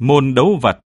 Môn đấu vật.